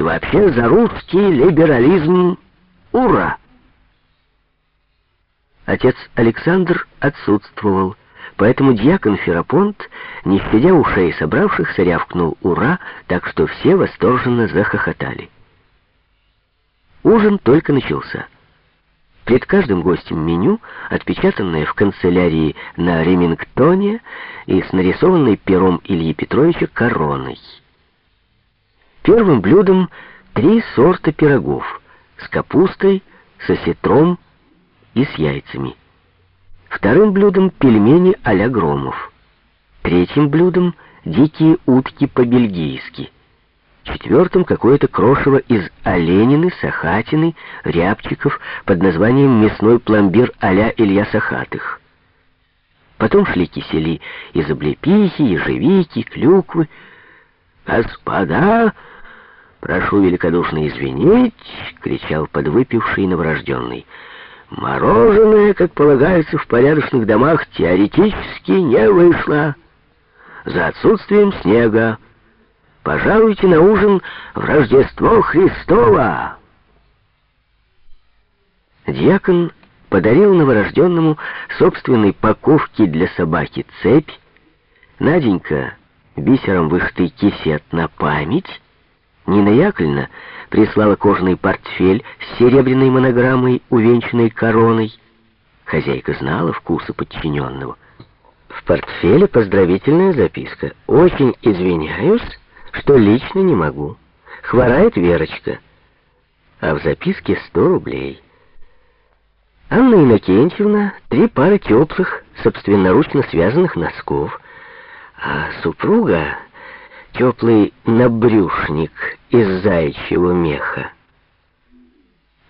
И вообще за русский либерализм ура! Отец Александр отсутствовал, поэтому дьякон Ферапонт, не щадя ушей собравшихся, рявкнул «Ура!», так что все восторженно захохотали. Ужин только начался. Перед каждым гостем меню, отпечатанное в канцелярии на Ремингтоне и с нарисованной пером Ильи Петровича короной. Первым блюдом три сорта пирогов с капустой, с осетром и с яйцами. Вторым блюдом пельмени а-ля Громов. Третьим блюдом дикие утки по-бельгийски. Четвертым какое-то крошево из оленины, сахатины, рябчиков под названием мясной пломбир а-ля Илья Сахатых. Потом шли кисели из облепихи, ежевики, клюквы. «Господа, прошу великодушно извинить!» — кричал подвыпивший новорожденный. «Мороженое, как полагается в порядочных домах, теоретически не вышло. За отсутствием снега». Пожалуйте на ужин в Рождество Христово!» Дьякон подарил новорожденному собственной паковки для собаки цепь, Наденька бисером вышитый кисет на память, Нина Яковлевна прислала кожаный портфель с серебряной монограммой, увенчанной короной. Хозяйка знала вкусы подчиненного. В портфеле поздравительная записка. «Очень извиняюсь, что лично не могу. Хворает Верочка. А в записке сто рублей. Анна Иннокентьевна, три пары теплых, собственноручно связанных носков. А супруга теплый набрюшник из зайчьего меха.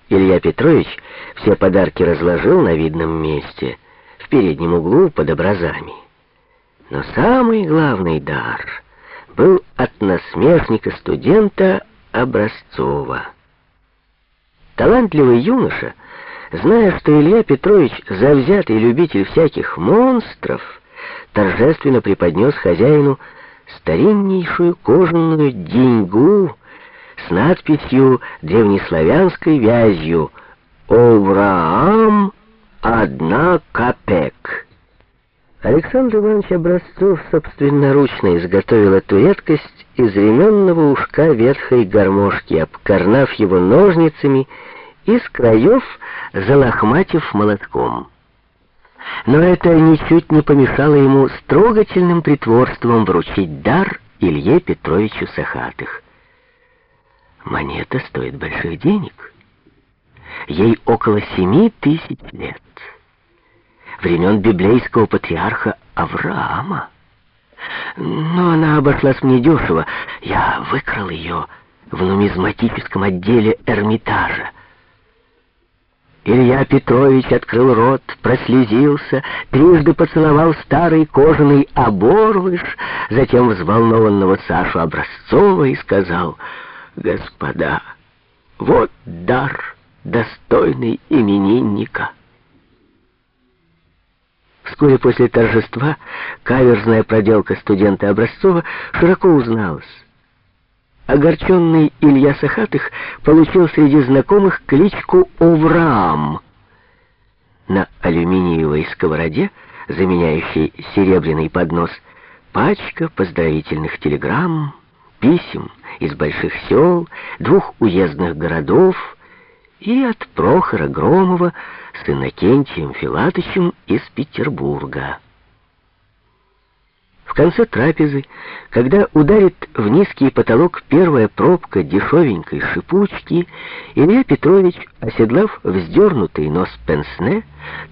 Илья Петрович все подарки разложил на видном месте, в переднем углу под образами. Но самый главный дар — был от насмешника-студента Образцова. Талантливый юноша, зная, что Илья Петрович завзятый любитель всяких монстров, торжественно преподнес хозяину стариннейшую кожаную деньгу с надписью древнеславянской вязью «Овраам одна копек». Александр Иванович Образцов собственноручно изготовил эту редкость из ременного ушка ветхой гармошки, обкорнав его ножницами и с краев залохматив молотком. Но это ничуть не помешало ему с трогательным притворством вручить дар Илье Петровичу Сахатых. Монета стоит больших денег. Ей около семи тысяч лет времен библейского патриарха Авраама. Но она обошлась мне дешево. Я выкрал ее в нумизматическом отделе Эрмитажа. Илья Петрович открыл рот, прослезился, трижды поцеловал старый кожаный оборвыш, затем взволнованного Сашу Образцова и сказал, «Господа, вот дар, достойный именинника». Вскоре после торжества каверзная проделка студента Образцова широко узналась. Огорченный Илья Сахатых получил среди знакомых кличку Овраам. На алюминиевой сковороде, заменяющей серебряный поднос, пачка поздравительных телеграмм, писем из больших сел, двух уездных городов и от Прохора Громова с Иннокентием Филатычем из Петербурга. В конце трапезы, когда ударит в низкий потолок первая пробка дешевенькой шипучки, Илья Петрович, оседлав вздернутый нос пенсне,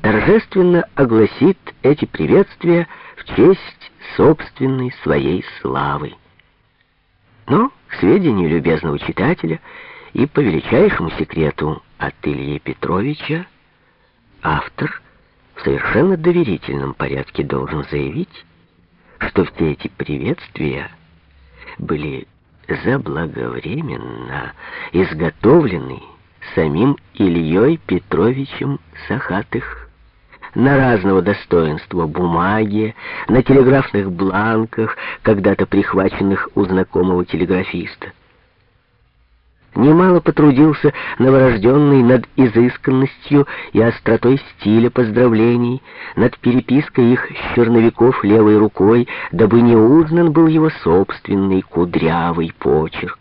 торжественно огласит эти приветствия в честь собственной своей славы. Но, к сведению любезного читателя, и по величайшему секрету от Ильи Петровича, автор в совершенно доверительном порядке должен заявить, что все эти приветствия были заблаговременно изготовлены самим Ильей Петровичем Сахатых на разного достоинства бумаге, на телеграфных бланках, когда-то прихваченных у знакомого телеграфиста. Немало потрудился новорожденный над изысканностью и остротой стиля поздравлений, над перепиской их с черновиков левой рукой, дабы не узнан был его собственный кудрявый почерк.